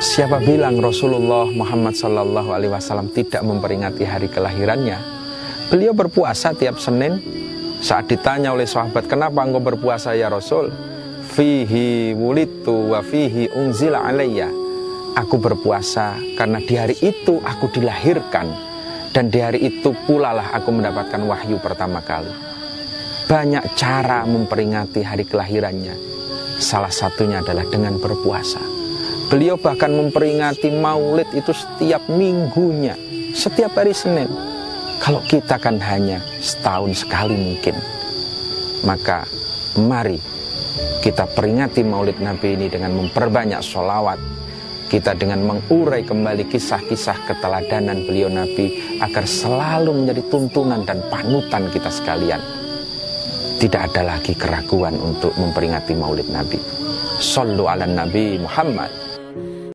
Siapa bilang Rasulullah Muhammad Sallallahu Alaihi Wasallam tidak memperingati hari kelahirannya? Beliau berpuasa tiap Senin. Saat ditanya oleh sahabat, kenapa engkau berpuasa ya Rasul? Fihi wulitu wa fihi unzila alayya. Aku berpuasa karena di hari itu aku dilahirkan dan di hari itu pula lah aku mendapatkan wahyu pertama kali. Banyak cara memperingati hari kelahirannya. Salah satunya adalah dengan berpuasa. Beliau bahkan memperingati maulid itu setiap minggunya, setiap hari Senin. Kalau kita kan hanya setahun sekali mungkin. Maka mari kita peringati maulid Nabi ini dengan memperbanyak sholawat. Kita dengan mengurai kembali kisah-kisah keteladanan beliau Nabi agar selalu menjadi tuntunan dan panutan kita sekalian. Tidak ada lagi keraguan untuk memperingati maulid Nabi. Sallu ala Nabi Muhammad